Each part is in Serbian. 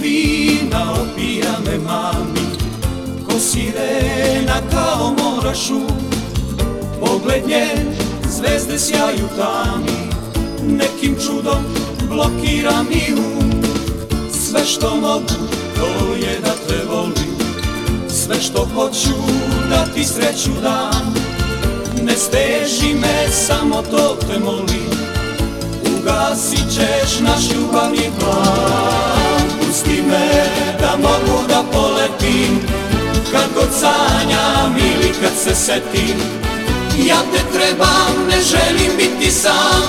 vina opija me mami. Ko sirena kao mora šum Pogled njen zvezde sjaju tami. Nekim čudom blokira mi um. Sve što mogu to je da te volim. Sve što hoću da ti sreću dam. Ne steži me, samo to te molim. Ugasit ćeš naš ljubavni plan poletim Kad god sanjam ili kad se setim Ja te trebam, ne želim biti sam.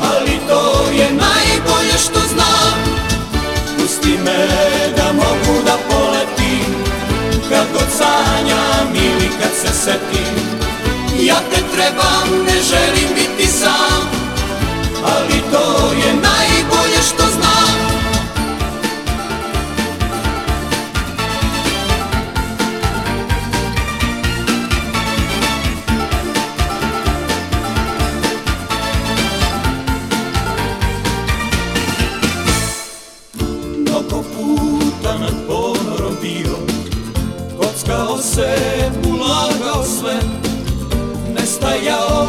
Ali to je najbolje što znam. Pusti me da mogu da poletim Kad god sanjam ili kad se setim Ja te trebam, ne želim biti sam. Ali to je najbolje Puta nad bio Kockao se, ulagao sve Nestajao,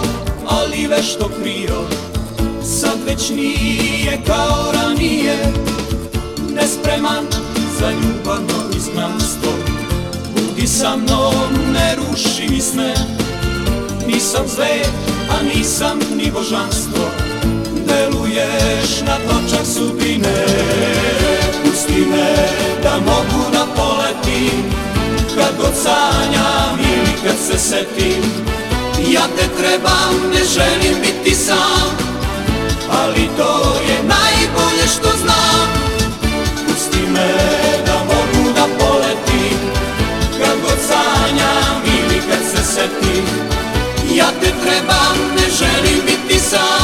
ali vešto krio Sad već nije kao ranije Nespreman za ljubavno izgnanstvo. Budi sa mnom, ne ruši mi sne Nisam zve, a nisam ni božanstvo se setim. Ja te trebam, ne želim biti sam Ali to je najbolje što znam. Pusti me da mogu da poletim Kad god sanjam ili kad se setim. Ja te trebam, ne želim biti sam